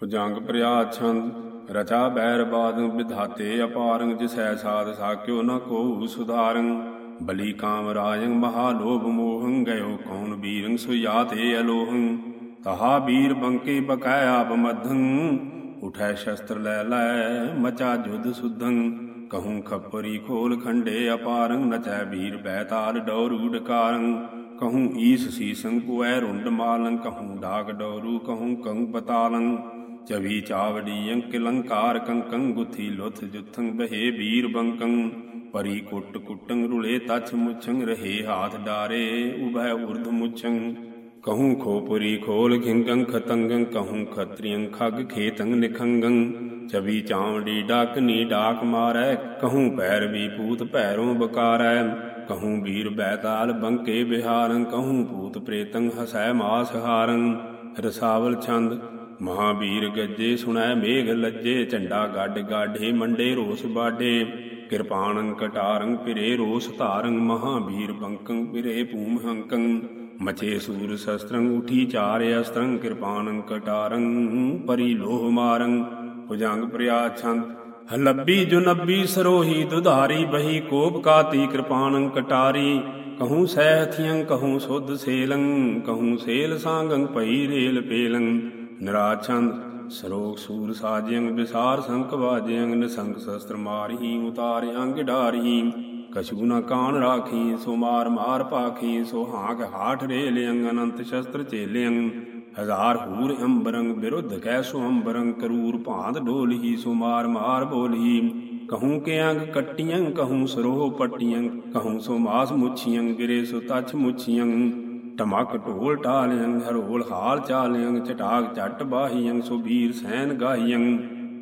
ਭੁਜੰਗ ਪ੍ਰਿਆ ਛੰਦ ਰਚਾ ਬੈਰ ਬਾਦ, ਵਿਧਾਤੇ ਅਪਾਰੰ ਜਿਸੈ ਸਾਧ ਸਾਕਿਓ ਨ ਕੋ ਸੁਧਾਰੰ। ਬਲੀ ਕਾਮ ਰਾਜੰ ਮਹਾ ਲੋਭ ਮੋਹੰ, ਗਇਓ ਕੌਣ ਬੀਰੰ ਸੁਯਾਤੇ ਅਲੋਹੰ। ਤਹਾ ਬੀਰ ਬੰਕੇ ਬਕੈ ਆਪ ਮਧੰ, ਉਠੈ ਸ਼ਸਤਰ ਲੈ ਲੈ, ਮਚਾ ਜੁਧ ਸੁਧੰ। ਕਹੂੰ ਖੱਪਰੀ ਖੋਲ ਖੰਡੇ ਅਪਾਰੰ, ਨਚੈ ਵੀਰ ਬੈਤਾਲ ਡੋਰੂ ਡਕਾਰੰ। ਕਹੂੰ ਈਸ ਸੀਸੰ ਪੁਐ ਰੁੰਡ ਮਾਲੰ, ਕਹੂੰ ਡਾਕ ਡੋਰੂ, ਕਹੂੰ ਕੰਗ ਪਤਾਲੰ। ਚਵੀ ਚਾਵੜੀ ਅੰਕ ਲੰਕਾਰ ਕੰਕੰ ਗੁਥੀ ਲੁਥ ਜੁਥੰ ਬਹੇ ਬੀਰ ਬੰਕੰ, ਪਰੀ ਕੁੱਟ ਕੁੱਟੰ ਰੁਲੇ ਤਛ ਮੁਛੰ, ਰਹੇ ਹਾਥ ਡਾਰੇ ਉਭੈ ਉਰਧ ਮੁਛੰ। ਕਹੂੰ ਖੋਪੁਰੀ ਖੋਲ ਖਿੰਗੰ ਖਤੰਗੰ, ਕਹੂੰ ਖਤਰੀਯੰ ਖਗ ਖੇਤੰ ਨਿਖੰਗੰ। ਚਵੀ ਚਾਵੜੀ ਡਾਕਨੀ ਡਾਕ ਮਾਰੈ, ਕਹੂੰ ਪੈਰ ਵੀ ਪੂਤ ਭੈਰੋਂ ਬਕਾਰੈ। ਕਹੂੰ ਵੀਰ ਬੈਤਾਲ ਬੰਕੇ ਬਿਹਾਰੰ, ਕਹੂੰ ਭੂਤ ਪ੍ਰੇਤੰ ਹਸੈ ਮਾਸ ਹਾਰੰ। ਰਸਾਵਲ ਛੰਦ ਮਹਾਬੀਰ ਗੱਜੇ ਸੁਣੈ ਮੇਘ ਲੱਜੇ, ਝੰਡਾ ਗੱਡ ਗਾਢੇ, ਮੰਡੇ ਰੋਸ ਬਾਢੇ। ਕਿਰਪਾਣੰ ਕਟਾਰੰ ਪਿਰੇ ਰੋਸ ਧਾਰੰ ਮਹਾਬੀਰ ਬੰਕੰ ਪਿਰੇ ਭੂਮ ਹੰਕੰ। ਮਚੇ ਸੂਰ ਸ਼ਸਤਰੰ, ਉਠੀ ਚਾਰ ਅਸਤਰੰ ਕਿਰਪਾਣੰ ਕਟਾਰੰ ਪਰੀ ਲੋਹ ਮਾਰੰ। ਭੁਜੰਗ ਪ੍ਰਿਆ ਛੰਦ, ਹਲੱਬੀ ਜੁਨੱਬੀ ਸਰੋਹੀ, ਦੁਧਾਰੀ ਬਹੀ ਕੋਪ ਕਾਤੀ ਕਿਰਪਾਣੰ ਕਟਾਰੀ। ਕਹੂੰ ਸਹਿਥਿਯੰ ਕਹੂੰ ਸੁਧ ਸੇਲੰ, ਕਹੂੰ ਸੇਲ ਸਾੰਗੰ ਪਈ ਰੇਲ ਪੇਲੰ। ਨਿਰਾਛੰਦ ਸਰੋਗ ਸੂਰ ਸਾਜਿਯੰ ਵਿਸਾਰ ਸੰਕ ਵਾਜਿਯੰ ਨਿਸੰਗ ਸ਼ਸਤਰ ਮਾਰਹੀ ਉਤਾਰਿਯੰ ਗਿਡਾਰਹੀ ਕਛੂ ਨ ਕਾਣ ਰਾਖੀ, ਸੋ ਮਾਰ ਮਾਰ ਪਾਖੀ, ਸੋ ਹਾਂਕ ਹਾਠ ਰੇਲਿਯੰ ਅਨੰਤ ਸ਼ਸਤਰ ਚੇਲਿਯੰ ਹਜ਼ਾਰ ਹੂਰ ਅੰਬਰੰਗ, ਵਿਰੁੱਧ ਕੈ ਸੋ ਅੰਬਰੰਗ, ਕਰੂਰ ਭਾਂਤ ਡੋਲਹੀ, ਸੋ ਮਾਰ ਮਾਰ ਬੋਲਹੀ। ਕਹੂੰ ਕੇ ਅੰਗ ਕੱਟੀਆਂ ਕਹੂੰ ਸਰੋਹ ਪੱਟੀਆਂ ਕਹੂੰ ਸੋ ਮਾਸ ਮੁੱਛੀਆਂ ਗਿਰੇ ਸੋ ਤਛ ਮੁੱਛੀਆਂ ਟਮਕ ਢੋਲ ਟਾਲਿਆਂ ਹਰੋਲ ਹਾਲ ਚਾਲਿਆਂ, ਚਟਾਕ ਚੱਟ ਬਾਹੀਆਂ ਸੋ ਸੈਨ ਗਾਹੀਆਂ।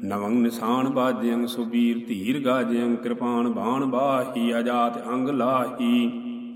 ਨਵੰਗ ਨਿਸ਼ਾਨ ਬਾਜਿਆਂ ਸੋ ਧੀਰ ਗਾਜਿਆਂ, ਕਿਰਪਾਨ ਬਾਣ ਬਾਹੀ ਆਜਾਤ ਅੰਗ ਲਾਹੀ।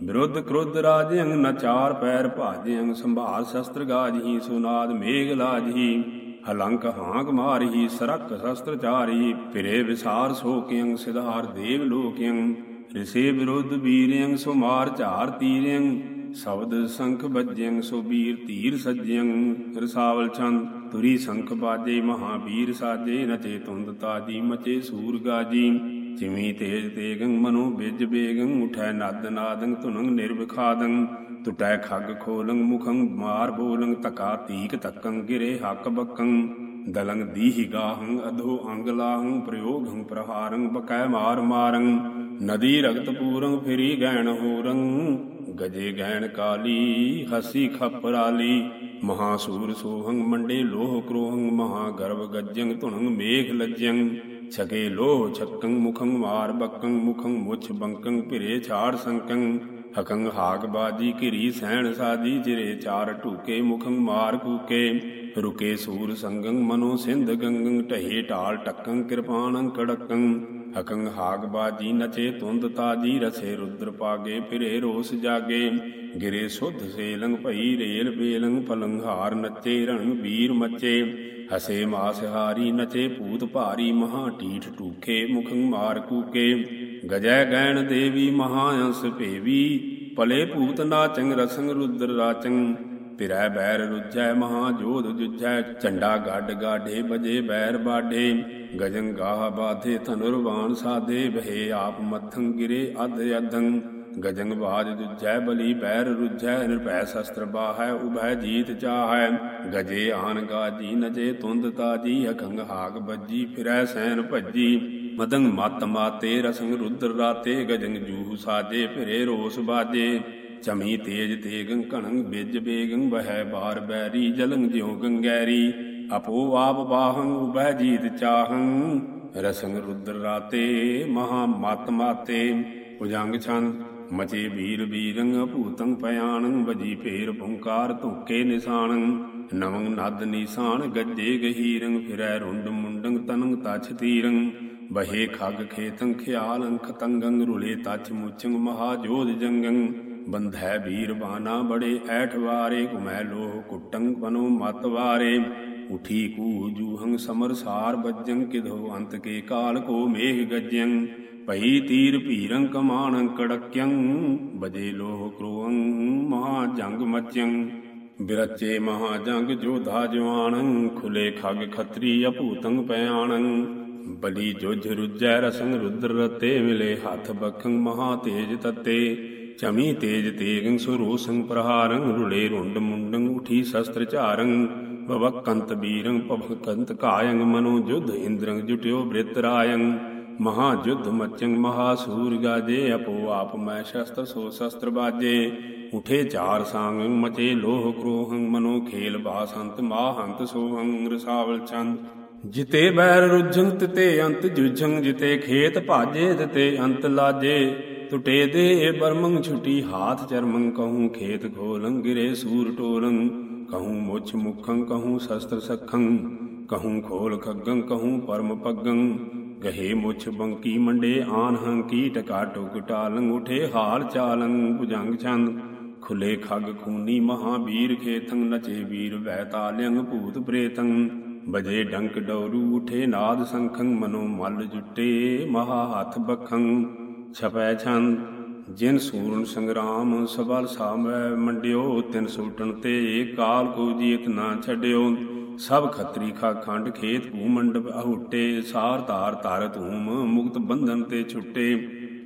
ਵਿਰੁੱਧ ਕ੍ਰੋਧ ਰਾਜਿਆਂ ਨਚਾਰ ਪੈਰ ਭਾਜਿਆਂ, ਸੰਭਾਲ ਸ਼ਸਤਰ ਗਾਜਹੀ ਸੁਨਾਦ ਮੇਘ ਲਾਜਹੀ ਹਲੰਕ ਹਾਂਕ ਮਾਰਹੀ ਸਰਕ ਸ਼ਸਤਰ ਚਾਰੀ, ਫਿਰੇ ਵਿਸਾਰ ਸੋਕਿਯੰ ਸਿਧਾਰ ਦੇਵ ਲੋਕਿਯੰ ਰਿਸੇ ਵਿਰੁੱਧ ਵੀਰਿਯੰ ਸੁਮਾਰ ਝਾਰ ਤੀਰਿਯੰ ਸ਼ਬਦ ਸੰਖ ਬੱਜਿਯੰ ਸੋ ਵੀਰ ਧੀਰ ਸੱਜਿਯੰ ਰਸਾਵਲ ਛੰਦ ਤੁਰੀ ਸੰਖ ਬਾਜੇ ਮਹਾਵੀਰ ਸਾਜੇ, ਨਚੇ ਤੁੰਦ ਤਾਜੀ, ਮਚੇ ਸੂਰ ਗਾਜੀ। ਜਿਮੀ ਤੇਜ ਤੇਗੰ ਮਨੋ ਬਿਜ ਬੇਗੰ, ਉਠੈ ਨਦ ਨਾਦੰ ਤੁਨੰ ਨਿਰਵਿਖਾਦੰ ਟੁਟੈ ਖਗ ਖੋਲੰ, ਮੁਖੰ ਮਾਰ ਬੋਲੰ ਤਕਾ ਤੀਕ ਤਕੰ ਗਿਰੇ ਹੱਕ ਬਕੰ। ਦਲੰਗ ਦੀਹੀ ਗਾਹੰ, ਅਧੋ ਅੰਗ ਲਾਹੰ, ਪ੍ਰਯੋਗੰ ਪ੍ਰਹਾਰੰ, ਬਕੈ ਮਾਰ ਮਾਰੰ। ਨਦੀ ਰਗਤ ਪੂਰੰ ਫਿਰੀ ਗੈਣ ਹੋਰੰ ਗਜੇ ਗੈਣ ਕਾਲੀ, ਹਸੀ ਖਪਰਾਲੀ ਮਹਾਸੂਰ ਸੋਹੰ ਮੰਡੇ ਲੋਹ ਕ੍ਰੋਹੰ ਮਹਾ ਗਰਭ ਗੱਜੰ ਧੁਣੰ ਮੇਘ ਲੱਜੰ ਛਕੇ ਲੋਹ ਛਕੰ ਮੁਖੰ ਮਾਰ ਬਕੰ ਮੁਖੰ ਮੁਛ ਬੰਕੰ ਭਿਰੇ ਛਾੜ ਸੰਕੰ ਹਕੰ ਹਾਕ ਬਾਜੀ ਘਿਰੀ ਸੈਣ ਸਾਜੀ, ਜਿਰੇ ਚਾਰ ਢੂਕੇ ਮੁਖੰ ਮਾਰ ਕੂਕੇ। ਰੁਕੇ ਸੂਰ ਸੰਗੰ ਮਨੋ ਸਿੰਧ ਗੰਗੰ ਢਹੇ ਢਾਲ ਟੱਕੰ ਕਿਰਪਾਣੰ ਕੜਕੰ ਹਕੰ ਹਾਗ ਬਾਜੀ ਨਚੇ ਤੁੰਦ ਤਾਜੀ ਰਸੇ ਰੁਦਰ ਪਾਗੇ ਫਿਰੇ ਰੋਸ ਜਾਗੇ। ਗਿਰੇ ਸੁਧ ਸੇਲੰਗ ਭਈ ਰੇਲ ਬੇਲੰਗ ਪਲੰਘਾਰ ਨੱਚੇ ਰਣ ਵੀਰ ਮੱਚੇ ਹਸੇ ਮਾਸ ਹਾਰੀ ਨਚੇ ਭੂਤ ਭਾਰੀ ਮਹਾ ਢੀਠ ਟੂਖੇ ਮੁਖੰ ਮਾਰ ਕੂਕੇ। ਗਜੈ ਗੈਣ ਦੇਵੀ ਮਹਾਅੰਸ ਭੇਵੀ ਪਲੇ ਭੂਤ ਨਾਚੰ ਰਸੰਗ ਰੁਦਰ ਰਾਚੰ। ਪਿਰੈ ਬੈਰ ਰੁਜੈ ਮਹਾ ਜੋਧ ਜੁਜੈ ਝੰਡਾ ਗੱਡ ਗਾਢੇ ਬਜੇ ਬੈਰ ਬਾਢੇ। ਗਜੰ ਗਾਹ ਬਾਧੇ ਧਨੁਰਵਾਨ ਸਾਧੇ ਬਹੇ ਆਪ ਮੱਥੰ ਗਿਰੇ ਅਧ ਅਧੰ। ਗਜੰਗ ਬਾਜ ਜੁਜੈ ਬਲੀ ਬੈਰ ਰੁਜੈ ਨਿਰਭੈ ਸ਼ਸਤਰ ਬਾਹੈ, ਉਭੈ ਜੀਤ ਚਾਹੈ। ਗਜੇ ਆਨ ਗਾਜੀ, ਨਜੇ ਤੁੰਦ ਤਾਜੀ, ਅਖੰਗ ਹਾਗ ਬੱਜੀ ਫਿਰੈ ਸੈਨ ਭੱਜੀ। ਮਦੰਗ ਮਤ ਮਾਤੇ, ਰਸੰਗ ਰੁਦਰ ਰਾਤੇ, ਗਜੰਗ ਜੂਹ ਸਾਜੇ, ਫਿਰੇ ਰੋਸ ਬਾਜੇ। ਚਮੀ ਤੇਜ ਤੇਗੰ ਕਣੰ ਬਿਜ ਬੇਗੰ ਬਹਿ ਬਾਰ ਬੈਰੀ ਜਲੰ ਜਿਉ ਗੰਗੈਰੀ। ਅਪੋ ਆਪ ਬਾਹੰ ਉਬੈ ਜੀਤ ਚਾਹੰ ਰਸੰਗ ਰੁਦਰ ਰਾਤੇ ਮਹਾ ਮਤ ਮਾਤੇ। ਉਜੰਗ ਛੰਦ ਮਚੇ ਵੀਰ ਵੀਰੰ, ਭੂਤੰ ਪਿਆਣੰ ਵਜੀ ਫੇਰ ਪੁੰਕਾਰ ਧੁਕੇ ਨਿਸ਼ਾਨੰ ਨਵੰ ਨਦ ਨਿਸ਼ਾਨ ਗੱਜੇ ਗਹੀਰੰ, ਫਿਰੈ ਰੁੰਡ ਮੁੰਡੰ ਤਨੰ ਤਛ ਤੀਰੰ। ਬਹੇ ਖਗ ਖੇਤੰ ਖਿਆਲੰ ਖਤੰਗੰ ਰੁਲੇ ਤਛ ਮੁਚੰ ਮਹਾ ਜੋਧ ਜੰਗੰ। ਬੰਧੈ ਵੀਰ ਬਾਨਾ ਬੜੇ ਐਠ ਵਾਰੇ, ਘੁਮੈ ਲੋਹ ਕੁੱਟੰ ਬਨੋ ਮਤ ਵਾਰੇ। ਉਠੀ ਕੂ ਜੂਹੰ ਸਮਰ ਸਾਰ ਬੱਜੰ, ਕਿਧੋ ਅੰਤ ਕੇ ਕਾਲ ਕੋ ਮੇਘ ਗੱਜੰ। ਭਈ ਤੀਰ ਭੀਰੰ ਕਮਾਣੰ ਕੜਕਿਯੰ ਬਜੇ ਲੋਹ ਕ੍ਰੋਅੰ ਮਹਾ ਜੰਗ ਮਚਯੰ ਬਿਰਚੇ ਮਹਾ ਜੰਗ ਜੋਧਾ ਜਵਾਨ ਖੁਲੇ ਖਗ ਖਤਰੀ ਅਭੂਤੰ ਪਿਆਣੰ ਬਲੀ ਜੁਝ ਰੁਜੈ ਰਸੰਗ ਰੁਦਰ ਰਤੇ, ਮਿਲੇ ਹੱਥ ਬਖੰ ਮਹਾ ਤੇਜ ਤਤੇ। ਚਮੀ ਤੇਜ ਤੇਗੰ ਸੁਰੋ ਸੰਗ ਪ੍ਰਹਾਰੰ ਰੁਲੇ ਰੁੰਡ ਮੁੰਡੰ, ਉਠੀ ਸ਼ਸਤਰ ਝਾਰੰ, ਭਵਕੰਤ ਬੀਰੰ, ਭਵਕੰਤ ਕਾਯੰ, ਮਨੋ ਜੁਧ ਇੰਦਰੰ ਜੁਟਿਓ ਬ੍ਰਿਤ ਰਾਯੰ, ਮਹਾ ਜੁਧ ਮਚੰ, ਮਹਾ ਸੂਰ ਗਾਜੇ, ਆਪੋ ਆਪ ਮੈਂ ਸ਼ਸਤਰ, ਸੋ ਸ਼ਸਤਰ ਬਾਜੇ। ਉਠੇ ਚਾਰ ਸੰਗ, ਮਚੇ ਲੋਹ ਕ੍ਰੋਹੰ, ਮਨੋ ਖੇਲ ਬਾਸੰਤ, ਮਾਹੰਤ ਸੋਹੰ, ਰਸਾਵਲ ਚੰਦ ਜਿਤੇ ਬੈਰ ਰੁਝੰ ਤਿਤੇ ਅੰਤ ਜੁਝੰ ਜਿਤੇ ਖੇਤ ਭਾਜੇ, ਤਿਤੇ ਅੰਤ ਲਾਜੇ। ਟੁਟੇ ਦੇ ਬਰਮੰ ਛੁਟੀ, ਹਾਥ ਚਰਮੰ ਕਹੂੰ ਖੇਤ ਖੋਲੰ, ਗਿਰੇ ਸੂਰ ਟੋਲੰ, ਕਹੂੰ ਮੁਛ ਮੁਖੰ, ਕਹੂੰ ਸ਼ਸਤਰ ਸਖੰ, ਕਹੂੰ ਖੋਲ ਖੱਗੰ, ਕਹੂੰ ਪਰਮ ਪੱਗੰ, ਗਹੇ ਮੁਛ ਬੰਕੀ ਮੰਡੇ, ਆਨ ਹੰਕੀ ਟਕਾ ਟੁਕ ਟਾਲੰ, ਉਠੇ ਹਾਲ ਚਾਲੰ, ਭੁਜੰਗ ਚੰਦ ਖੁਲੇ ਖਗ ਖੂਨੀ ਮਹਾਬੀਰ ਖੇਤੰ ਨਚੇ ਵੀਰ ਵੈ ਤਾਲਿਯੰ ਭੂਤ ਪ੍ਰੇਤੰ, ਬਜੇ ਡੰਕ ਡੌਰੂ, ਉਠੇ ਨਾਦ ਸੰਖੰ, ਮਨੋ ਮਲ ਜੁਟੇ ਮਹਾ ਹੱਥ ਬਖੰ ਛਪੈ ਛੰਦ, ਜਿਨ ਸੂਰਨ ਸੰਗਰਾਮ ਸਬਲ ਸਾਮੈ ਮੰਡਿਓ ਤਿਨ ਸੂਟਣ ਤੇ ਕਾਲ ਕੋ ਜੀਤ ਨਾ ਛੱਡਿਓ। ਸਭ ਖੱਤਰੀ ਖਾ ਖੰਡ ਖੇਤ ਭੂ ਮੰਡਪ ਅਹੁਟੇ, ਸਾਰ ਧਾਰ ਧਾਰ ਧੂਮ ਮੁਕਤ ਬੰਧਨ ਤੇ ਛੁੱਟੇ।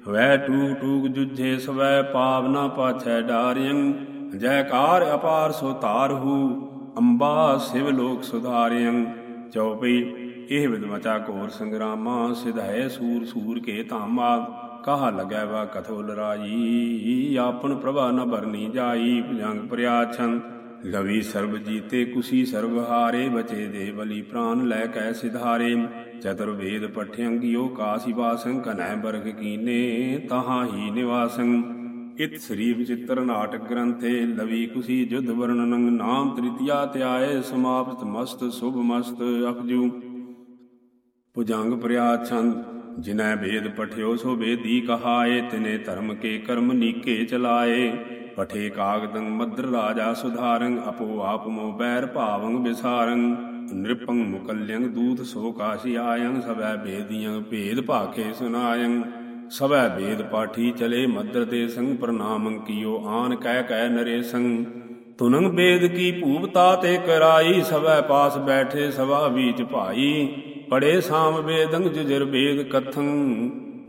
ਵੈ ਟੂਕ ਟੂਕ ਜੁਝੇ, ਸਵੈ ਪਾਵ ਨਾ ਪਾਛੈ ਡਾਰਿਯੰ ਜੈਕਾਰ ਅਪਾਰ ਸੋ ਤਾਰਹੂ ਅੰਬਾ ਸਿਵ ਲੋਕ ਸੁਧਾਰਿਯੰ ਚਉਪਈ ਇਹ ਵਿਦਮਚਾ ਘੋਰ ਸੰਗਰਾਮਾ ਸਿਧਾਏ ਸੂਰ ਸੂਰ ਕੇ ਧਾਮਾ। ਕਹਾ ਲਗੈ ਵਾ ਕਥੋ ਲਰਾਈ ਆਪਨ ਪ੍ਰਭਾ ਨ ਬਰਨੀ ਜਾਈ, ਭਜੰਗ ਪ੍ਰਿਆਛੰ ਲਵੀ ਸਰਬ ਜੀਤੇ ਕੁਸੀ ਸਰਬ ਹਾਰੇ, ਬਚੇ ਦੇ ਬਲੀ ਪ੍ਰਾਨ ਲੈ ਕੈ ਸਿਧਾਰੇ। ਚਤੁਰ ਵੇਦ ਪਠਿਅੰਗਿਓ ਕਾਸੀ ਵਾਸੰ, ਕਨੈ ਬਰਗ ਕੀਨੇ, ਤਹਾਂ ਹੀ ਨਿਵਾਸੰ। ਇਤ ਸ੍ਰੀ ਵਿਚਿਤ੍ਰ ਨਾਟਕ ਗ੍ਰੰਥੇ, ਲਵੀ ਕੁਸੀ ਜੁਧ ਵਰਣਨੰ ਨਾਮ ਤ੍ਰਿਤੀਆ ਧਿਆਏ, ਸਮਾਪਤ ਮਸਤ, ਸੁਭ ਮਸਤ ਅਪਜੂ। ਭੁਜੰਗ ਪ੍ਰਿਆਛੰਦ ਜਿਨੈ ਵੇਦ ਪਠਿਓ ਸੋ ਵੇਦੀ ਕਹਾਏ, ਤਿਨੇ ਧਰਮ ਕੇ ਕਰਮ ਨੀਕੇ ਚਲਾਏ। ਪਠੇ ਕਾਗਦੰ ਮਦਰ ਰਾਜਾ ਸੁਧਾਰੰ ਅਪੋ ਆਪ ਮੋ ਬੈਰ ਭਾਵੰ ਵਿਸਾਰੰ। ਨਿਰਪੰ ਮੁਕਲਿਯੰ ਦੂਤ ਸੋ ਕਾਸ਼ੀ ਆਯੰ ਸਭੈ ਬੇਦੀਆਂ ਭੇਦ ਭਾਖੇ ਸੁਨਾਯੰ। ਸਭੈ ਵੇਦ ਪਾਠੀ ਚਲੇ ਮਦਰ ਤੇ ਸੰਗ, ਪ੍ਰਣਾਮੰ ਕੀਓ ਆਨ ਕਹਿ ਕਹਿ ਨਰੇ ਸੰਗ। ਤੁਨੰ ਬੇਦ ਕੀ ਭੂਪਤਾ ਤੇ ਕਰਾਈ ਸਭੈ ਪਾਸ ਬੈਠੇ ਸਭਾ ਵਿੱਚ ਭਾਈ। ਪੜੇ ਸਾਮ ਵੇਦੰ ਜਜਰ ਵੇਦ ਕਥੰ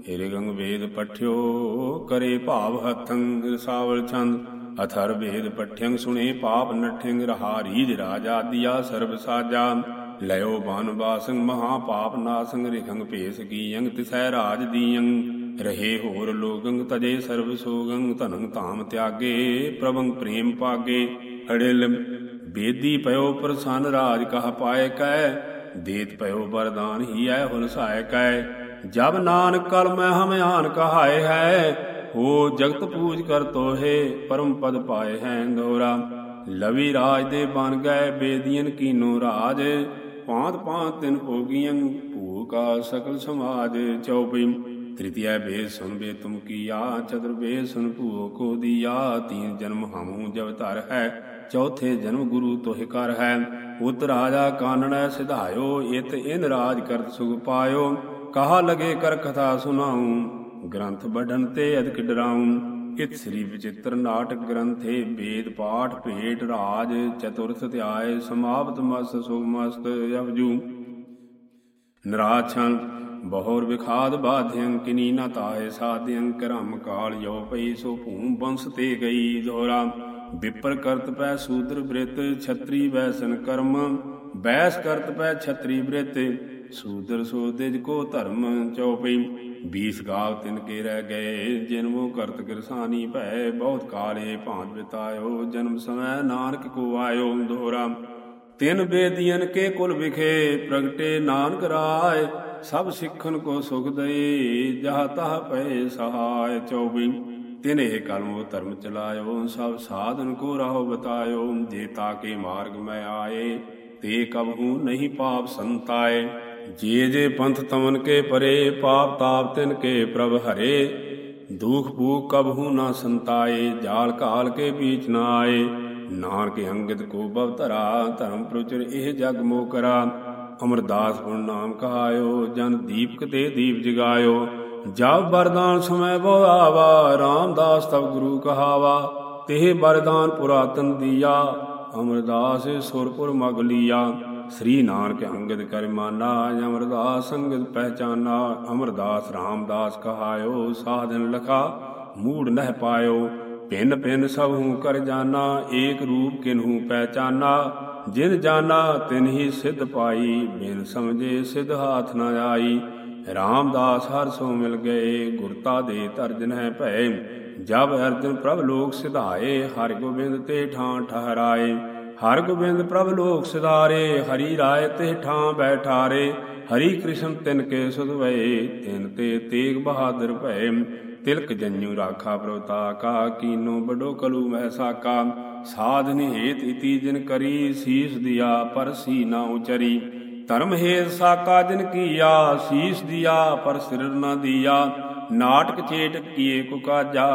ਹਿਰਗੰਗ ਵੇਦ ਪਠਿਓ, ਕਰੇ ਭਾਵ ਹਥੰ ਰਸਾਵਲ ਛੰਦ ਅਥਰ ਵੇਦ ਪਠਿਯੰ ਸੁਣੇ ਪਾਪ ਨਠਿੰਗ ਰਹਾਰੀਜ ਰਾਜਾ ਦਿਆ ਸਰਬ ਸਾਜਾ। ਲਇਓ ਬਨ ਬਾਸੰ, ਮਹਾ ਪਾਪ ਨਾਸੰ, ਰਿਖੰਗ ਭੇਸ ਕੀਯੰ ਤਿਸੈ ਰਾਜ ਦੀਯੰ। ਰਹੇ ਹੋਰ ਲੋਗੰ ਤਜੇ ਸਰਬ ਸੋਗੰ, ਧਨੰ ਧਾਮ ਤਿਆਗੇ, ਪ੍ਰਭੰ ਪ੍ਰੇਮ ਪਾਗੇ। ਅੜਿਲ, ਬੇਦੀ ਪਇਓ ਪ੍ਰਸੰਨ ਰਾਜ ਕਹ ਪਾਏ ਕੈ ਦੇਤ ਪਇਓ ਵਰਦਾਨ ਹੀ ਐ ਹੁਨ ਸਹਾਇ ਜਬ ਨਾਨਕ ਕਲ ਮੈਂ ਹਮ ਕਹਾਏ ਹੈ, ਹੋ ਜਗਤ ਪੂਜ ਕਰ ਤੋਹੇ, ਪਰਮ ਪਦ ਪਾਏ ਹੈ ਦੋਰਾ ਲਵੀ ਰਾਜ ਦੇ ਬਨ ਗਏ ਬੇਦੀਨ ਕੀਨੋ ਰਾਜ। ਪਾਂਤ ਪਾਂਤ ਤਿਨ ਭੋਗੀਆਂ ਭੂ ਸਕਲ ਸਮਾਜ ਚਉਪਈ। ਤ੍ਰਿਤੀਯ ਬੇ ਸੁਨ ਬੇ ਤੁਮ ਕੀਆ, ਚਤੁਰ ਬੇ ਸੁਨ ਭੂ ਕੋ ਦਿਆ। ਤੀਨ ਜਨਮ ਹਮੂ ਜਬ ਧਰ ਹੈ, ਚੌਥੇ ਜਨਮ ਗੁਰੂ ਤੋਹਿ ਕਰ ਹੈ। ਉਤ ਰਾਜਾ ਕਾਨਣੈ ਸਿਧਾਇਓ, ਇਤ ਇਨ ਰਾਜ ਕਰਤ ਸੁਖ ਪਾਇਓ। ਕਹਾ ਲਗੇ ਕਰ ਕਥਾ ਸੁਨਾਉ ਗ੍ਰੰਥ ਬਢਨ ਤੇ ਅਦਕ ਡਰਾਉ ਇਤ ਸ੍ਰੀ ਵਿਚਿਤ੍ਰ ਨਾਟਕ ਗ੍ਰੰਥੇ, ਵੇਦ ਪਾਠ ਭੇਟ ਰਾਜ, ਚਤੁਰਥ ਧਿਆਏ, ਸਮਾਪਤ ਮਸਤ ਸੁਭ ਮਸਤ ਅਵਜੂ। ਨਰਾਛੰ, ਬਹੁਰ ਵਿਖਾਦ ਬਾਧਿਯੰ ਕਿਨੀ ਨ ਤਾਏ ਸਾਧਿਯੰ ਕਰਮ ਕਾਲ ਯੋ ਪਈ ਸੋ ਭੂਮ ਬੰਸ ਤੇ ਗਈ ਦੋਰਾ। ਵਿਪਰ ਕਰਤ ਪੈ ਸੂਦਰ ਬ੍ਰਿਤ, ਛਤਰੀ ਵੈਸਨ ਕਰਮ ਬੈਸ ਕਰਤ ਪੈ ਛਤਰੀ ਬ੍ਰਿਤ ਸੂਦਰ ਸੋ ਦਿਜ ਕੋ ਧਰਮ ਚਉਪਈ। 20 ਗਾਵ ਤਿਨ ਕੇ ਰਹਿ ਗਏ ਜਨਮੋ ਕਰਤ ਕਿਰਸਾਨੀ ਭੈ। ਬਹੁਤ ਕਾਲੇ ਭਾਂਤ ਬਿਤਾਇਓ, ਜਨਮ ਸਮੈ ਨਾਨਕ ਕੋ ਆਇਓ ਦੋਹਰਾ ਤਿਨ ਬੇਦੀਨ ਕੇ ਕੁਲ ਵਿਖੇ, ਪ੍ਰਗਟੇ ਨਾਨਕ ਰਾਏ। ਸਭ ਸਿੱਖਨ ਕੋ ਸੁਖ ਦਈ ਜਹ ਤਹ ਪਏ ਸਹਾਇ ਚੌਬੀ ਤਿਨੇ ਕਲਮੋ ਧਰਮ ਚਲਾਇਓ, ਸਭ ਸਾਧਨ ਕੋ ਰਾਹ ਬਤਾਇਓ, ਜੇ ਤਾਕੇ ਮਾਰਗ ਮੈਂ ਆਏ, ਤੇ ਕਬਹੂ ਨਹੀਂ ਪਾਪ ਸੰਤਾਏ। ਜੇ ਜੇ ਪੰਥ ਤਮਨ ਕੇ ਪਰੇ, ਪਾਪ ਤਾਪ ਤਿਨ ਕੇ ਪ੍ਰਭ ਹਰੇ। ਦੁਖ ਭੂਖ ਕਬਹੂ ਨਾ ਸੰਤਾਏ, ਜਾਲ ਕਾਲ ਕੇ ਬੀਚ ਨਾ ਆਏ। ਨਾਨਕ ਅੰਗਦ ਕੋ ਬਵ ਧਰਾ, ਧਰਮ ਪ੍ਰਚੁਰ ਇਹ ਜਗ ਮੋ ਕਰਾ ਅਮਰਦਾਸ ਗੁਣ ਨਾਮ ਕਹਾਇਓ, ਜਨ ਦੀਪਕ ਤੇ ਦੀਪ ਜਗਾਇਓ। ਜਬ ਵਰਦਾਨ ਸਮੈ ਬੋ ਆਵਾ, ਰਾਮਦਾਸ ਤਬ ਗੁਰੂ ਕਹਾਵਾ ਤੇ ਵਰਦਾਨ ਪੁਰਾਤਨ ਦੀਆ, ਅਮਰਦਾਸ ਸੁਰਪੁਰ ਮਗ ਲੀਆ। ਸ੍ਰੀ ਨਾਨਕ ਅੰਗਦ ਕਰ ਮਾਨਾ, ਅਮਰਦਾਸ ਸੰਗਤ ਪਹਿਚਾਨਾ, ਅਮਰਦਾਸ ਰਾਮਦਾਸ ਕਹਾਇਓ, ਸਾਧਨ ਲਖਾ, ਮੂੜ ਨਹਿ ਪਾਇਓ। ਭਿੰਨ ਭਿੰਨ ਸਭ ਹੂੰ ਕਰ ਜਾਣਾ ਏਕ ਰੂਪ ਕਿਨਹੂ ਪਹਿਚਾਨਾ। ਜਿਨ ਜਾਣਾ ਤਿਨ ਹੀ ਸਿਧ ਪਾਈ, ਬਿਨ ਸਮਝੇ ਸਿਧ ਹਾਥ ਨਾ ਆਈ। ਰਾਮਦਾਸ ਹਰ ਸੋ ਮਿਲ ਗਏ ਗੁਰਤਾ ਦੇ ਤਰਜਨ ਹੈ ਭੈ ਜਬ ਅਰਜਨ ਪ੍ਰਭ ਲੋਕ ਸਿਧਾਏ, ਹਰਿ ਗੋਬਿੰਦ ਤੇ ਠਾਂ ਠਹਰਾਏ। ਹਰ ਗੋਬਿੰਦ ਪ੍ਰਭ ਲੋਕ ਸਿਧਾਰੇ, ਹਰੀ ਰਾਏ ਤੇ ਠਾਂ ਬੈਠਾਰੇ। ਹਰੀ ਕ੍ਰਿਸ਼ਨ ਤਿਨ ਕੇ ਸੁਧਵਏ, ਤਿਨ ਤੇ ਤੇਗ ਬਹਾਦਰ ਭੈ ਤਿਲਕ ਜੰਨੂ ਰਾਖਾ ਪ੍ਰਵਤਾ ਕਾ ਕੀਨੋ ਬਡੋ ਕਲੂ ਮਹਿ ਸਾਕਾ। ਸਾਧਨ ਹੇਤ ਇਤੀ ਜਿਨ ਕਰੀ, ਸੀਸ ਦਿਆ ਪਰ ਸੀ ਨਾ ਉਚਰੀ। ਧਰਮ ਹੇਤ ਸਾਕਾ ਜਿਨ ਕੀਆ, ਸੀਸ ਦਿਆ, ਪਰ ਸਿਰ ਨਾ ਦਿਆ, ਨਾਟਕ ਚੇਟ ਕੀਏ ਕੁ ਕਾਜਾ,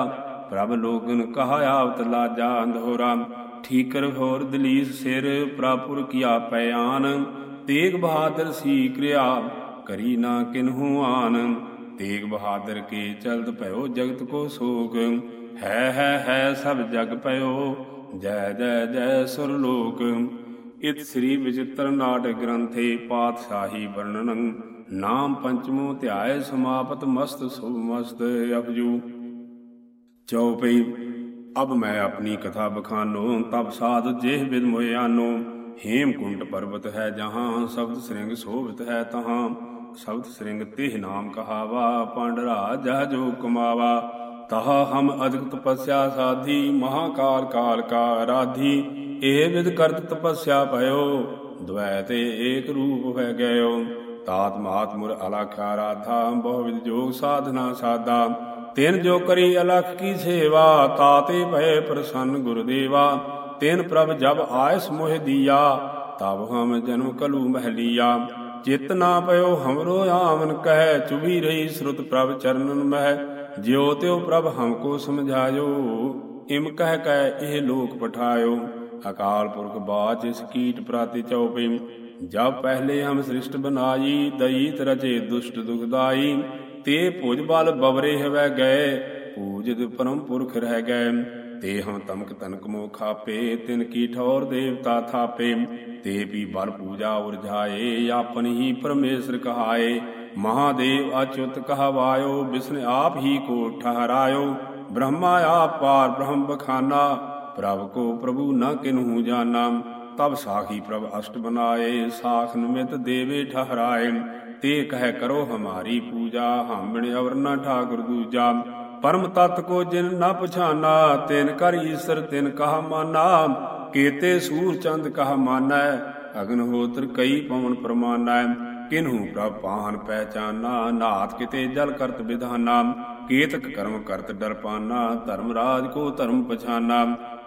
ਪ੍ਰਭ ਲੋਗਨ ਕਹਾ ਆਵਤ ਲਾਜਾ, ਅੰਧੋਰਾ, ਠੀਕਰ ਹੋਰ ਦਲੀਸ ਸਿਰ ਪ੍ਰਾਪੁਰ ਕੀਆ ਪਿਆਨ ਤੇਗ ਬਹਾਦਰ ਸੀ ਕਿਰਿਆ, ਕਰੀ ਨਾ ਕਿਨਹੂ ਆਨ, ਤੇਗ ਬਹਾਦਰ ਕੇ ਚਲਤ ਭਇਓ ਜਗਤ ਕੋ ਸੋਗ, ਹੈ ਹੈ ਹੈ ਸਭ ਜਗ ਭਇਓ, ਜੈ ਜੈ ਜੈ ਸੁਰ ਲੋਕ ਇਤ ਸ੍ਰੀ ਵਿਚਿਤ੍ਰ ਨਾਟ ਗ੍ਰੰਥੇ ਪਾਤਸ਼ਾਹੀ ਵਰਣਨੰ, ਨਾਮ ਪੰਚਮੋ ਧਿਆਏ ਸਮਾਪਤ ਮਸਤ ਸੁਭ ਮਸਤ ਅਪਜੂ। ਚਉਪਈ ਅਬ ਮੈਂ ਆਪਣੀ ਕਥਾ ਬਖਾਨੋ, ਤਬ ਸਾਧ ਜੇਹ ਬਿਦ ਮੋਇਆਨੋ ਹੇਮ ਪਰਬਤ ਹੈ ਜਹਾਂ, ਸ਼ਬਦ ਸ੍ਰਿੰਗ ਸੋਭਿਤ ਹੈ ਤਹਾਂ। ਸ਼ਬਦ ਸ੍ਰਿੰਗ ਤਿਹ ਨਾਮ ਕਹਾਵਾ, ਪਾਂਡਰਾ ਜਹ ਜੋ ਕਮਾਵਾ। ਤਹ ਹਮ ਅਦਿਕ ਤਪੱਸਿਆ ਸਾਧੀ, ਮਹਾਕਾਲ ਕਾਲ ਕਾ ਰਾਧੀ। ਇਹ ਵਿਦ ਕਰਤ ਤਪੱਸਿਆ ਭਇਓ ਦ્વੈ ਤੇ ਏਕ ਰੂਪ ਹੈ ਗਇਓ। ਤਾਤ ਮਹਾਤਮੁਰ ਮੁਰ ਅਲਖ ਆਰਾਧਾ, ਬਹੁ ਵਿਦ ਜੋਗ ਸਾਧਨਾ ਸਾਦਾ। ਤਿਨ ਜੋ ਕਰੀ ਅਲਖ ਕੀ ਸੇਵਾ, ਤਾਤੇ ਭਏ ਪ੍ਰਸੰਨ ਗੁਰਦੇਵਾ। ਤਿਨ ਪ੍ਰਭ ਜਬ ਆਇਸ ਮੋਹ ਦੀਆ, ਤਬ ਹਮ ਜਨਮ ਕਲੂ ਮਹਿਲੀਆ। ਚਿਤ ਨਾ ਪਇਓ ਹਮਰੋ ਆਮਨ ਕਹਿ, ਚੁਭੀ ਰਹੀ ਸ੍ਰੁਤ ਪ੍ਰਭ ਚਰਨਨ ਮਹਿ। ਜਿਉ ਤਿਉ ਪ੍ਰਭ ਹਮਕੋ ਸਮਝਾਇਓ, ਇਮ ਕਹਿ ਕਹਿ ਇਹ ਲੋਕ ਪਠਾਇਓ। ਅਕਾਲ ਪੁਰਖ ਬਾਚ ਇਸ ਕੀਟ ਪ੍ਰਾਤੀ ਚਉਪਈ ਜਬ ਪਹਿਲੇ ਹਮ ਸ੍ਰਿਸ਼ਟ ਬਨਾਈ ਦਈਤ ਰਚੇ ਦੁਸ਼ਟ ਦੁਖਦਾਈ ਤੇ ਭੁਜ ਬਲ ਬਵਰੇ ਹਵੈ ਗਏ, ਪੂਜਿਤ ਪਰਮ ਪੁਰਖ ਰਹਿ ਗਏ। ਤੇ ਹਮ ਤਮਕ ਤਨਕ ਮੋ ਖਾਪੇ, ਤਿਨ ਕੀ ਠੌਰ ਦੇਵਤਾ ਥਾਪੇ। ਤੇ ਵੀ ਬਲ ਪੂਜਾ ਉਰਝਾਏ, ਆਪਨ ਹੀ ਪਰਮੇਸ਼ਰ ਕਹਾਏ। ਮਹਾਦੇਵ ਅਚੁੱਤ ਕਹਵਾਇਓ, ਬਿਸਨ ਆਪ ਹੀ ਕੋ ਠਹਰਾਇਓ ਬ੍ਰਹਮਾ ਆਪ ਪਾਰ ਬ੍ਰਹਮ ਬਖਾਨਾ ਪ੍ਰਭ ਕੋ ਪ੍ਰਭੂ ਨਾ ਕਿਨਹੂ ਜਾਣਾ ਤਬ ਸਾਖੀ ਪ੍ਰਭ ਅਸ਼ਟ ਬਨਾਏ, ਸਾਖ ਨਿਮਿਤ ਦੇਵੇ ਠਹਰਾਏ। ਤੇ ਕਹਿ ਕਰੋ ਹਮਾਰੀ ਪੂਜਾ ਹਮ ਅਵਰ ਨ ਠਾਕੁਰ ਦੂਜਾ। ਪਰਮ ਤਤ ਕੋ ਜਿਨ ਨਾ ਪਛਾਨਾ, ਤਿਨ ਕਰ ਈਸਰ ਤਿਨ ਕਹਾ ਮਾਨਾ। ਕੀਤੇ ਸੂਰ ਚੰਦ ਕਹਾ ਮਾਨੈ, ਅਗਨ ਹੋਤਰ ਕਈ ਪਵਨ ਪ੍ਰਮਾਨੈ। ਕਿਨਹੂ ਪ੍ਰਭ ਪਾਹਨ ਪਹਿਚਾਨਾ, ਨਾਥ ਕਿਤੇ ਜਲ ਕਰਤ ਵਿਧਾਨਾ ਕੇਤਕ ਕਰਮ ਕਰਤ ਡਰਪਾਨਾ ਧਰਮ ਰਾਜ ਕੋ ਧਰਮ ਪਛਾਨਾ।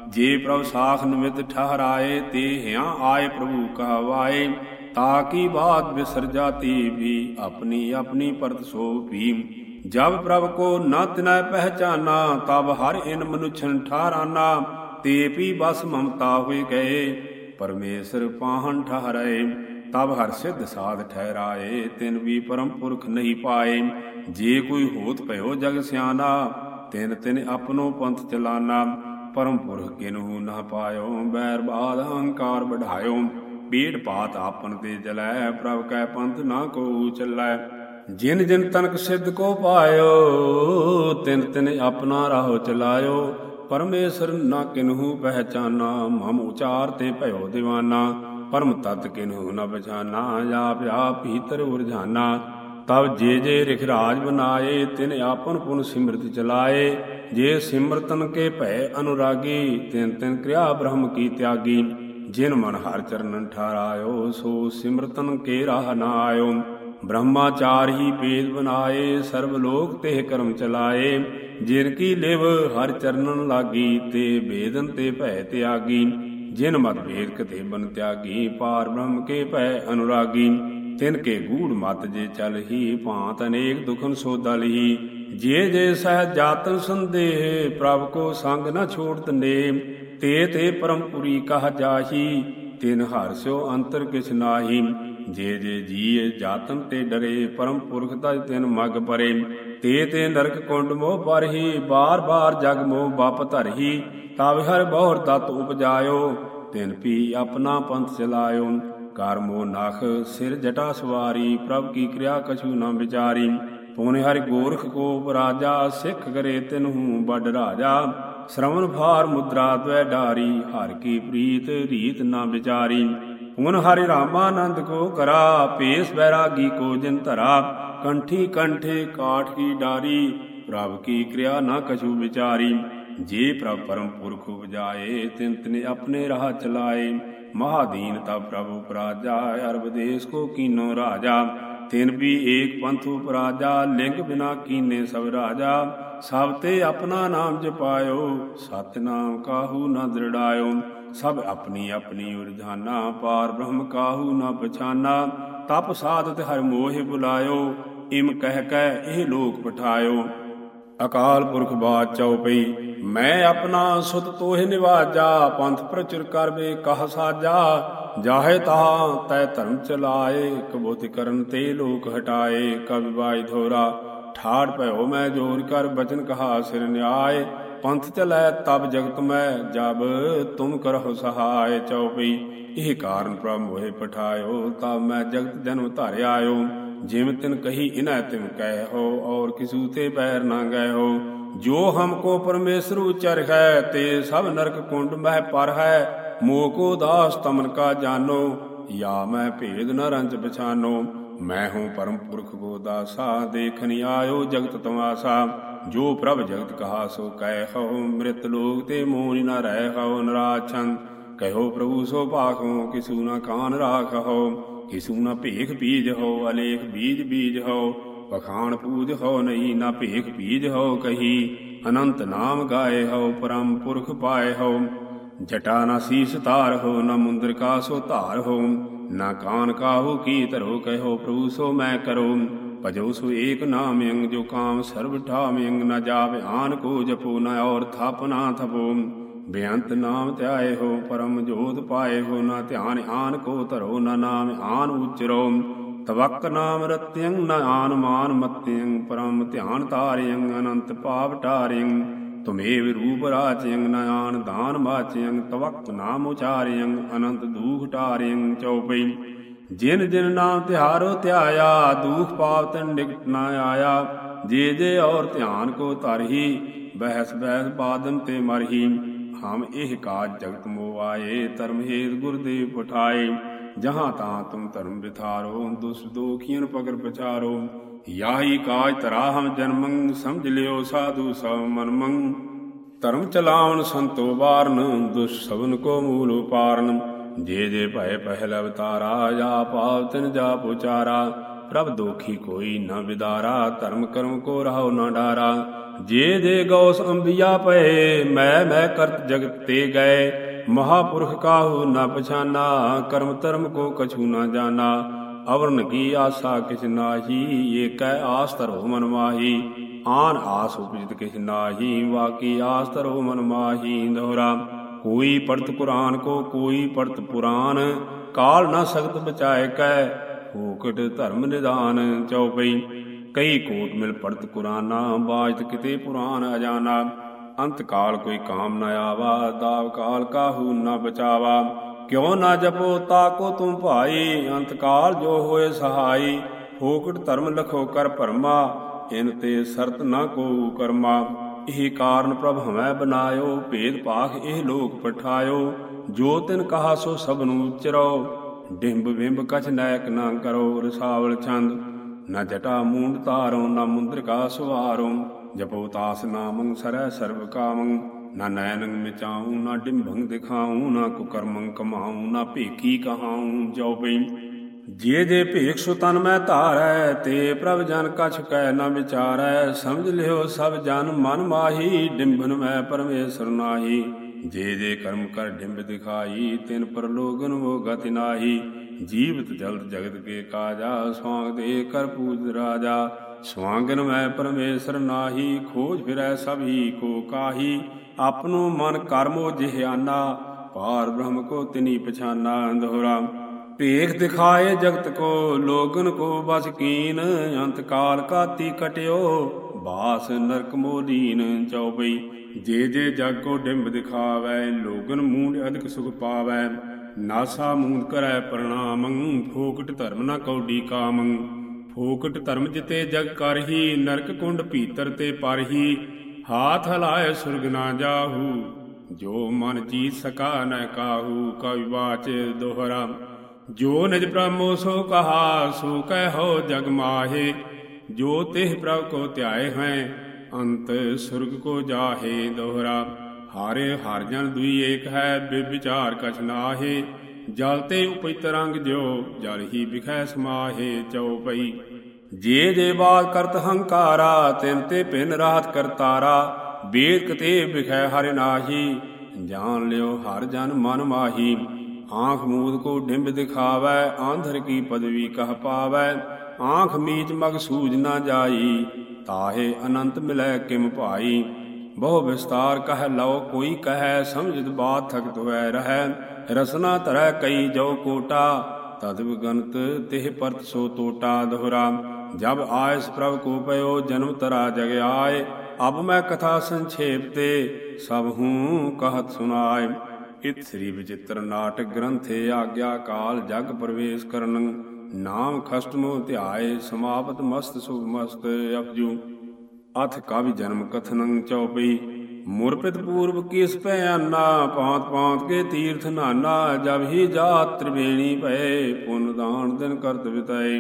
ਜੇ ਪ੍ਰਭ ਸਾਖ ਨਿਮਿਤ ਠਹਰਾਏ, ਤੇ ਹਿਆ ਆਏ ਪ੍ਰਭੂ ਕਹਵਾਏ। ਤਾਕੀ ਬਾਤ ਬਿਸਰ ਜਾਤੀ ਵੀ ਆਪਣੀ ਆਪਣੀ ਪਰਤ ਸੋ ਵੀ ਜਬ ਪ੍ਰਭ ਕੋ ਨ ਤਿਨੈ ਪਹਿਚਾਨਾ, ਤਬ ਹਰ ਇਨ ਮਨੁਛਨ ਠਾਰਾਨਾ। ਤੇ ਪੀ ਬਸ ਮਮਤਾ ਹੋਏ ਗਏ, ਪਰਮੇਸ਼ਰ ਪਾਹਨ ਠਹਰਾਏ। ਤਬ ਹਰ ਸਿੱਧ ਸਾਧ ਠਹਿਰਾਏ, ਤਿਨ ਵੀ ਪਰਮ ਪੁਰਖ ਨਹੀਂ ਪਾਏ। ਜੇ ਕੋਈ ਹੋਤ ਭਇਓ ਜਗ ਸਿਆਨਾ ਤਿਨ ਤਿਨ ਆਪਣੋ ਪੰਥ ਚਲਾਨਾ। ਪਰਮ ਪੁਰਖ ਕਿਨਹੂ ਨਾ ਪਾਇਓ, ਬੈਰ ਬਾਦ ਅਹੰਕਾਰ ਵਧਾਇਓ ਪੀੜ ਪਾਤ ਆਪਨ ਤੇ ਜਲੈ, ਪ੍ਰਭ ਕੈ ਪੰਥ ਨਾ ਕੋ ਚੱਲੈ। ਜਿਨ ਜਿਨ ਤਨਕ ਸਿੱਧ ਕੋ ਪਾਇਓ, ਤਿਨ ਤਿਨ ਆਪਣਾ ਰਾਹ ਚਲਾਇਓ। ਪਰਮੇਸ਼ਰ ਨਾ ਕਿਨਹੂ ਪਹਿਚਾਨਾ, ਮਮ ਉਚਾਰ ਤੇ ਭਇਓ دیਵਾਨਾ ਪਰਮ ਤਤ ਕਿਨਹੂ ਨ ਪਛਾਨਾ, ਆਪ ਆਪ ਭੀਤਰ ਉਰਝਾਨਾ ਤਬ ਜੇ ਜੇ ਰਿਖਰਾਜ ਬਨਾਏ, ਤਿਨ ਆਪਨ ਪੁਨ ਸਿਮਰਤ ਚਲਾਏ। ਜੇ ਸਿਮਰਤਨ ਕੇ ਭੈ ਅਨੁਰਾਗੀ, ਤਿਨ ਤਿਨ ਕਿਰਿਆ ਬ੍ਰਹਮ ਕੀ ਤਿਆਗੀ। ਜਿਨ ਮਨ ਹਰ ਚਰਨਨ ਠਾਰਾਇਓ ਸੋ ਸਿਮਰਤਨ ਕੇ ਰਾਹ ਨਾ ਆਇਓ। ਬ੍ਰਹਮਾਚਾਰ ਹੀ ਭੇਦ ਬਨਾਏ ਸਰਬ ਲੋਕ ਤੇ ਕਰਮ ਚਲਾਏ। ਜਿਨ ਕੀ ਲਿਵ ਹਰ ਚਰਨਨ ਲਾਗੀ, ਤੇ ਬੇਦਨ ਤੇ ਭੈ ਤਿਆਗੀ। ਜਿਨ ਮਤ ਭੇਦ ਕਤੇ ਬਨ ਤਿਆਗੀ, ਪਾਰ ਬ੍ਰਹਮ ਕੇ ਭੈ ਅਨੁਰਾਗੀ। ਤਿਨ ਕੇ ਗੂੜ ਮਤ ਜੇ ਚਲ ਹੀ, ਭਾਂਤ ਅਨੇਕ ਦੁਖਨ ਸੋਦਲ ਹੀ ਜੇ ਜੇ ਸਹਿ ਜਾਤਨ ਸੰਦੇਹ, ਪ੍ਰਭ ਕੋ ਸੰਗ ਨਾ ਛੋੜਤ ਨੇ ਤੇ ਤੇ ਪਰਮਪੁਰੀ ਕਹ ਜਾਹੀ, ਤਿਨ ਹਰ ਸਿਓ ਅੰਤਰ ਕਿਛ ਨਾਹੀ। ਜੇ ਜੇ ਜੀਏ ਜਾਤਨ ਤੇ ਡਰੇ ਪਰਮ ਪੁਰਖ ਦਾ ਤਿਨ ਮਗ ਪਰੇ। ਤੇ ਤੇ ਨਰਕ ਕੁੰਡ ਮੋਹ ਪਰਹੀ, ਬਾਰ ਬਾਰ ਜਗ ਮੋਹ ਬਪ ਧਰਹੀ। ਤਬ ਹਰ ਬਹੁਰ ਤਤ ਉਪਜਾਇਓ, ਤਿਨ ਪੀ ਆਪਣਾ ਪੰਥ ਚਲਾਇਓ। ਕਰ ਮੋ ਨਖ, ਸਿਰ ਜਟਾ ਸਵਾਰੀ, ਪ੍ਰਭ ਕੀ ਕਿਰਿਆ ਕਛੂ ਨਾ ਵਿਚਾਰੀ। ਪਉਨੇ ਹਰਿ ਗੋਰਖ ਕੋ ਰਾਜਾ, ਸਿੱਖ ਕਰੇ ਤਿਨਹੂ ਵੱਡ ਰਾਜਾ। ਸ਼ਰਵਨ ਭਾਰ ਮੁਦਰਾ ਤਵੈ ਡਾਰੀ, ਹਰ ਕੀ ਪ੍ਰੀਤ ਰੀਤ ਨਾ ਵਿਚਾਰੀ। ਪੁਨ ਹਰਿ ਰਾਮਾਨੰਦ ਕੋ ਕਰਾ ਪੇਸ ਬੈਰਾਗੀ ਕੋ ਜਿਨ ਧਰਾ। ਕੰਠੀ ਕੰਠੇ ਕਾਠ ਕੀ ਡਾਰੀ, ਪ੍ਰਭ ਕੀ ਕਿਰਿਆ ਨਾ ਕਛੂ ਵਿਚਾਰੀ। ਜੇ ਪ੍ਰਭ ਪਰਮ ਪੁਰਖ ਉਪਜਾਏ, ਤਿਨ ਤਿਨ ਆਪਣੇ ਰਾਹ ਚਲਾਏ। ਮਹਾਦੀਨ ਤਾ ਪ੍ਰਭੂ ਪਰਾਜਾ ਅਰਬ ਦੇਸ ਕੋ ਕੀਨੋ ਰਾਜਾ। ਤਿਨ ਵੀ ਏਕ ਪੰਥ ਉਪਰਾਜਾ, ਲਿੰਗ ਬਿਨਾ ਕੀਨੇ ਸਭ ਰਾਜਾ। ਸਭ ਤੇ ਆਪਣਾ ਨਾਮ ਜਪਾਇਓ ਸਤ ਕਾਹੂ ਨਾ ਦ੍ਰਿੜਾਇਓ। ਸਭ ਆਪਣੀ ਆਪਣੀ ਉਰਧਾਨਾ ਪਾਰ ਬ੍ਰਹਮ ਕਾਹੂ ਨਾ ਪਛਾਨਾ। ਤਪ ਸਾਧਤ ਹਰ ਮੋਹਿ ਬੁਲਾਇਓ, ਇਮ ਕਹਿ ਕੈ ਇਹ ਲੋਕ ਪਠਾਇਓ। ਅਕਾਲ ਪੁਰਖ ਬਾਦ ਚਉਪਈ ਮੈਂ ਆਪਣਾ ਸੁਤ ਤੋਹਿ ਨਿਵਾਜਾ, ਪੰਥ ਪ੍ਰਚੁਰ ਕਰਵੇ ਕਹ ਸਾਜਾ। ਜਾਹੇ ਤਾ ਤੈ ਧਰਮ ਚਲਾਏ ਕਬੋਤਿ ਕਰਨ ਤੇ ਲੋਕ ਹਟਾਏ, ਕਵਿ ਬਾਈ ਧੋਰਾ। ਠਾੜ ਭਇਓ ਮੈਂ ਜੋਰ ਕਰ ਬਚਨ ਕਹਾ ਸਿਰ ਨਿਆਏ, ਪੰਥ ਚਲੈ ਤਬ ਜਗਤ ਮੈਂ, ਜਬ ਤੁਮ ਕਰਹੁ ਸਹਾਇ ਚਉਪਈ। ਇਹ ਕਾਰਨ ਪ੍ਰਭ ਮੋਹਿ ਪਠਾਇਓ ਤਬ ਮੈਂ ਜਗਤ ਜਨਮ ਧਾਰਿ ਆਇਓ ਜਿਮ ਤਿਨ ਕਹੀ ਇਨੈ ਤਿਮ ਕਹਿ ਹੋ ਔਰ ਕਿਸੂ ਤੇ ਪੈਰ ਨਾ ਗਏ ਹੋ ਜੋ ਹਮਕੋ ਪਰਮੇਸ਼ਰ ਉਚਰ ਹੈ, ਤੇ ਸਭ ਨਰਕ ਕੁੰਡ ਮਹਿ ਪਰ ਹੈ। ਮੋਹ ਕੋ ਦਾਸ ਤਮਨ ਕਾ ਜਾਨੋ, ਯਾ ਮੈਂ ਭੇਦ ਨ ਰੰਜ ਪਛਾਨੋ। ਮੈਂ ਹੂੰ ਪਰਮ ਪੁਰਖ ਕੋ ਦਾਸਾ ਦੇਖਨ ਆਇਓ ਜਗਤ ਤਮਾਸਾ ਜੋ ਪ੍ਰਭ ਜਗਤ ਕਹਾ, ਸੋ ਕਹਿ ਹੋ ਮ੍ਰਿਤ ਲੋਕ ਤੇ ਮੋਹ ਨ ਰਹਿ ਹੋ ਨਰਾਛੰ। ਕਹਿਓ ਪ੍ਰਭੂ, ਸੋ ਭਾਖੋ ਕਿਸੂ ਨ ਕਾਨ ਰਾਖੋ ਕਿਸੂ ਨ ਭੇਖ ਬੀਜ ਹੋ ਅਲੇਖ ਬੀਜ ਬੀਜ ਹੋ ਪਖਾਨ ਪੂਜ ਹੋ ਨਹੀਂ, ਨਾ ਭੇਖ ਬੀਜ ਹੋ ਕਹੀ। ਅਨੰਤ ਨਾਮ ਗਾਏ ਹੋ ਪਰਮ ਪੁਰਖ ਪਾਏ ਹੋ ਜਟਾ ਨਾ ਸੀਸ ਤਾਰ ਹੋ ਨਾ ਮੁੰਦਰ ਕਾ ਸੋ ਧਾਰ ਹੋ ਨਾ ਕਾਨ ਕਾਹੂ ਕੀ ਧਰੋ ਕਹਿਓ ਪ੍ਰਭੂ, ਸੋ ਮੈਂ ਕਰੋ। ਭਜੋ ਸੋ ਏਕ ਨਾਮ ਅੰਗ, ਜੋ ਕਾਮ ਸਰਬ ਠਾਮ ਅੰਗ, ਨ ਜਾਵੇ ਆਨ ਕੋ ਜਪੋ, ਨ ਔਰ ਥਪ ਨਾ ਥਪੋ। ਬੇਅੰਤ ਨਾਮ ਧਿਆਏ ਹੋ, ਪਰਮ ਜੋਤ ਪਾਏ ਹੋ, ਨਾ ਧਿਆਨ ਆਨ ਕੋ ਧਰੋ, ਨ ਨਾਮ ਆਨ ਉਚਰੋ। ਤਵਕ ਨਾਮ ਰਤਿਯੰ ਨ ਆਨ ਮਾਨ ਮਤਿਯੰ ਪਰਮ ਧਿਆਨ ਤਾਰਿਯੰ ਅਨੰਤ ਪਾਪ ਟਾਰਿਯੰ ਤੁਮੇਵ ਰੂਪ ਰਾਚਿਯੰ ਨਯਾਨ ਦਾਨ ਮਾਚਿਯੰ ਤਵਕ ਨਾਮ ਉਚਾਰਿਯੰ, ਅਨੰਤ ਦੂਖ ਟਾਰਿਯੰ ਚਉਪਈ। ਜਿਨ ਜਿਨ ਨਾਮ ਤਿਹਾਰੋ ਧਿਆਇਆ, ਦੂਖ ਪਾਪ ਤਨ ਨਿਕਟ ਨ ਆਇਆ। ਜੇ ਜੇ ਔਰ ਧਿਆਨ ਕੋ ਤਰਹੀ, ਬਹਿਸ ਬਹਿਸ ਬਾਦਨ ਤੇ ਮਰਹੀ। ਹਮ ਇਹ ਕਾਜ ਜਗਤ ਮੋ ਆਏ, ਧਰਮ ਹੇਤ ਗੁਰਦੇਵ ਪਠਾਏ। ਜਹਾਂ ਤਾਂ ਤੁਮ ਧਰਮ ਵਿਥਾਰੋ ਦੁਸ ਦੋਖੀਨ ਪਕਰ ਪਚਾਰੋ ਯਾਹੀ ਕਾਜ ਤਰਾਹਮ ਜਨਮੰ, ਸਮਝ ਲਿਓ ਸਾਧੂ ਸਭ ਮਨਮੰ। ਧਰਮ ਚਲਾਉਣ ਸੰਤੋ ਵਾਰਨ ਦੁਸ਼ ਸਭਨ ਕੋ ਮੂਲ ਉਪਾਰਨ। ਜੇ ਜੇ ਭੈ ਪਹਿਲ ਅਵਤਾਰਾ, ਜਾ ਪਾਵ ਤਿਨ ਜਾ ਪੁਚਾਰਾ। ਪ੍ਰਭ ਦੋਖੀ ਕੋਈ ਨਾ ਵਿਦਾਰਾ, ਧਰਮ ਕਰਮ ਕੋ ਰਹਾਉ ਨਾ ਡਾਰਾ। ਜੇ ਦੇ ਗੌਸ ਅੰਬਿਆ ਪਏ ਮੈਂ ਮੈਂ ਕਰਤ ਜਗਤ ਤੇ ਗਏ। ਮਹਾਪੁਰਖ ਕਾਹੂ ਨਾ ਪਛਾਨਾ, ਕਰਮ ਧਰਮ ਕੋ ਕਛੂ ਨ ਜਾਣਾ। ਅਵਰਨ ਕੀ ਆਸਾ ਕਿਛ ਨਾਹੀ, ਏਕੈ ਆਸ ਧਰੋ ਮਨ ਮਾਹੀ। ਆਨ ਆਸ ਉਪਜਿਤ ਕਿਛ ਨਾਹੀ, ਵਾਕੀ ਆਸ ਧਰੋ ਮਨ ਮਾਹੀ। ਦੋਹਰਾ, ਕੋਈ ਪੜਤ ਕੁਰਾਨ ਕੋ ਕੋਈ ਪੜਤ ਪੁਰਾਨ, ਕਾਲ ਨਾ ਸਖਤ ਬਚਾਏ ਕੈ ਹੋਕਟ ਧਰਮ ਨਿਦਾਨ ਚਉਪਈ। ਕਈ ਕੋਟ ਮਿਲ ਪੜਤ ਕੁਰਾਨਾ ਬਾਜਤ ਕਿਤੇ ਪੁਰਾਨ ਅਜਾਨਾ। ਅੰਤ ਕਾਲ ਕੋਈ ਕਾਮ ਨਾ ਆਵਾ, ਦਾਵ ਕਾਲ ਕਾਹੂ ਨਾ ਬਚਾਵਾ। ਕਿਉ ਨਾ ਜਪੋ, ਤਾਕੋ ਤੁਮ ਭਾਈ, ਅੰਤਕਾਲ ਜੋ ਹੋਏ ਸਹਾਈ। ਹੋਕਟ ਧਰਮ ਲਖੋ ਕਰ ਭਰਮਾ ਇਨ ਤੇ ਸਰਤ ਨਾ ਕੋ ਕਰਮਾ। ਇਹ ਕਾਰਨ ਪ੍ਰਭ ਹਮੈ ਬਨਾਇਓ, ਭੇਦ ਭਾਖ ਇਹ ਲੋਕ ਪਠਾਇਓ। ਜੋ ਤਿਨ ਕਹਾ ਸੋ ਸਭ ਨੂੰ ਉਚਰੋ ਡਿੰਬ ਬਿੰਬ ਕਛ ਨਾਇਕ ਨਾ ਕਰੋ, ਰਸਾਵਲ ਛੰਦ। ਨਾ ਜਟਾ ਮੂੰਡ ਤਾਰੋ ਨਾ ਮੁੰਦਰ ਕਾ ਸੁਵਾਰੋ। ਜਪੋ ਤਾਸ ਨਾਮੰ, ਸਰੈ ਸਰਬ ਕਾਮੰ। ਨਾ ਨੈਨੰ ਮਿਚਾਉ, ਨਾ ਡਿੰਭੰ ਦਿਖਾਉ, ਨਾ ਕੁਕਰਮੰ ਕਮਾਉ, ਨਾ ਭੇਕੀ ਕਹਾਉ। ਜੋ ਪਈ, ਜੇ ਜੇ ਭੇਖ ਸੁ ਤਨ ਮੈਂ ਧਾਰੈ, ਤੇ ਪ੍ਰਭ ਜਨ ਕਛ ਕੈ ਨਾ ਵਿਚਾਰੈ। ਸਮਝ ਲਿਓ ਸਭ ਜਨ, ਮਨ ਮਾਹੀ, ਡਿੰਭਨ ਮੈਂ ਪਰਮੇਸ਼ਰ ਨਾਹੀ। ਜੇ ਜੇ ਕਰਮ ਕਰ ਡਿੰਬ ਦਿਖਾਈ, ਤਿਨ ਪਰਲੋਗਨ ਵੋ ਗਤਿ ਨਾਹੀ। ਜੀਵਤ ਜਲਦ ਜਗਤ ਕੇ ਕਾਜਾ, ਸਵਾਂਗ ਦੇ ਕਰ ਪੂਜ ਰਾਜਾ। ਸਵਾਂਗਨ ਮੈਂ ਪਰਮੇਸ਼ਰ ਨਾਹੀ, ਖੋਜ ਫਿਰੈ ਸਭ ਹੀ ਕੋ ਕਾਹੀ। ਆਪਨੋ ਮਨ ਕਰਮੋ ਜਿਹਾਨਾ ਭਾਰ ਬ੍ਰਹਮ ਕੋ ਤਿਨੀ ਪਛਾਨਾ ਦੋਹਰਾ ਭੇਖ ਦਿਖਾਏ ਜਗਤ ਕੋ, ਲੋਗਨ ਕੋ ਬਸ ਕੀਨ, ਅੰਤ ਕਾਲ ਕਾਤੀ ਕਟਿਓ, ਬਾਸ ਨਰਕ ਮੋਲੀਨ ਚਉਪਈ। ਜੇ ਜੇ ਜਗ ਕੋ ਡਿੰਬ ਦਿਖਾਵੈ, ਲੋਗਨ ਮੂੰਡ ਅਧਿਕ ਸੁਖ ਪਾਵੈ। ਨਾਸਾ ਮੂੰਦ ਕਰੈ ਪ੍ਰਣਾਮੰ, ਫੋਕਟ ਧਰਮ ਨਾ ਕੌਡੀ ਕਾਮੰ। ਫੋਕਟ ਧਰਮ ਜਿਤੇ ਜਗ ਕਰਹੀ, ਨਰਕ ਕੁੰਡ ਭੀਤਰ ਤੇ ਪਰਹੀ। ਹਾਥ ਹਲਾਏ ਸੁਰਗ ਨਾ ਜਾਹੂ, ਜੋ ਮਨ ਜੀਤ ਸਕਾ ਨ ਕਾਹੂ ਕਵਿ ਬਾਚ ਦੋਹਰਾ। ਜੋ ਨਿਜ ਬ੍ਰਹਮੋ ਸੋ ਕਹਾ, ਸੋ ਕਹਿ ਜਗ ਮਾਹੇ। ਜੋ ਤਿਹ ਪ੍ਰਭ ਕੋ ਧਿਆਏ ਹੈ, ਅੰਤ ਸੁਰਗ ਕੋ ਜਾਹੇ ਦੋਹਰਾ। ਹਾਰੇ ਹਰ ਜਨ ਦੁਈ ਏਕ ਹੈ ਬਿਵਿਚਾਰ ਕਛ ਨਾਹੇ। ਜਲ ਤੇ ਉਪਿਤ ਰੰਗ ਜਿਉ, ਜਲ ਹੀ ਵਿਖੈ ਸਮਾਹੇ ਚਉਪਈ ਜੇ ਜੇ ਬਾਤ ਕਰਤ ਹੰਕਾਰਾ, ਤਿਨ ਤੇ ਪਿਨ ਰਾਤ ਕਰਤਾਰਾ ਬੇਦ ਕਤੇ ਵਿਖੈ ਹਰਿ ਨਾਹੀ, ਜਾਣ ਲਿਓ ਹਰ ਜਨ ਮਨ ਮਾਹੀ, ਆਂਖ ਮੂਦ ਕੋ ਡਿੰਬ ਦਿਖਾਵੈ, ਆਂਧਰ ਕੀ ਪਦਵੀ ਕਹ ਪਾਵੈ, ਆਂਖ ਮੀਚ ਮਗ ਸੂਝ ਨਾ ਜਾਈ, ਤਾਹੇ ਅਨੰਤ ਮਿਲੈ ਕਿਮ ਭਾਈ, ਬਹੁ ਵਿਸਤਾਰ ਕਹਿ ਲਓ ਕੋਈ ਕਹਿ ਸਮਝਿਤ ਬਾਤ ਥਕਤ ਹੋਇ ਰਹੈ, ਰਸਨਾ ਧਰੈ ਕਈ ਜੋ ਕੋਟਾ ਤਦ ਵਿਗੰਤ ਤਿਹ ਪਰਤ ਸੋ ਤੋਟਾ ਦੁਹਰਾ ਜਬ ਆਇਸ ਪ੍ਰਭ ਕੋ ਪਇਓ ਜਨਮ ਤਰਾ ਜਗ ਆਏ, ਅਬ ਮੈਂ ਕਥਾ ਸੰਖੇਪ ਤੇ ਸਭ ਹੂੰ ਕਹਤ ਸੁਨਾਏ ਇਤ ਸ੍ਰੀ ਵਿਚਿਤ੍ਰ ਨਾਟਕ ਗ੍ਰੰਥੇ ਆਗਿਆ ਕਾਲ ਜਗ ਪ੍ਰਵੇਸ਼ ਕਰਨ, ਨਾਮ ਖਸਟਮੋ ਧਿਆਏ, ਸਮਾਪਤ ਮਸਤ ਸੁਭ ਮਸਤ ਅਪਜੂ। ਅਥ ਕਵਿ ਜਨਮ ਕਥਨੰ ਚਉਪਈ, ਮੁਰਪਿਤ ਪੂਰਬ ਕਿਸ ਪੈ ਆਨਾ ਪਾਂਤ ਪਾਂਤ ਕੇ ਤੀਰਥ ਨਾਨਾ, ਜਬ ਹੀ ਜਾਤ ਤ੍ਰਿਵੇਣੀ ਭਏ, ਪੁਨ ਦਾਨ ਦਿਨ ਕਰਤ ਬਿਤਾਏ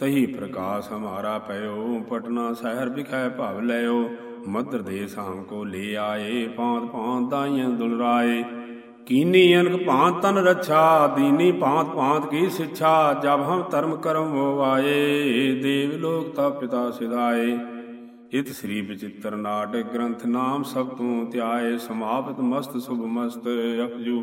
ਤਹੀ ਪ੍ਰਕਾਸ਼ ਹਮਾਰਾ ਪਇਓ, ਪਟਨਾ ਸ਼ਹਿਰ ਵਿਖੈ ਭਵ ਲਿਓ ਮਦਰ ਦੇ ਸਾਮ ਕੋ ਲੈ ਆਏ ਪਾਂਤ ਪਾਂਤ ਦਾਈਆਂ ਦੁਲਰਾਏ। ਕੀਨੀ ਅਨਕ ਭਾਂਤ ਤਨ ਰੱਛਾ, ਦੀਨੀ ਭਾਂਤ ਭਾਂਤ ਕੀ ਸਿੱਛਾ, ਜਬ ਹਮ ਧਰਮ ਕਰਮ ਹੋਵਾਏ ਦੇਵ ਲੋਕ ਤਾ ਪਿਤਾ ਸਿਧਾਏ। ਇਤ ਸ੍ਰੀ ਵਿਚਿਤ੍ਰ ਨਾਟਕ ਗ੍ਰੰਥ ਨਾਮ ਸਭ ਤੋਂ ਧਿਆਏ, ਸਮਾਪਤ ਮਸਤ ਸੁਭ ਮਸਤ ਅਪਜੂ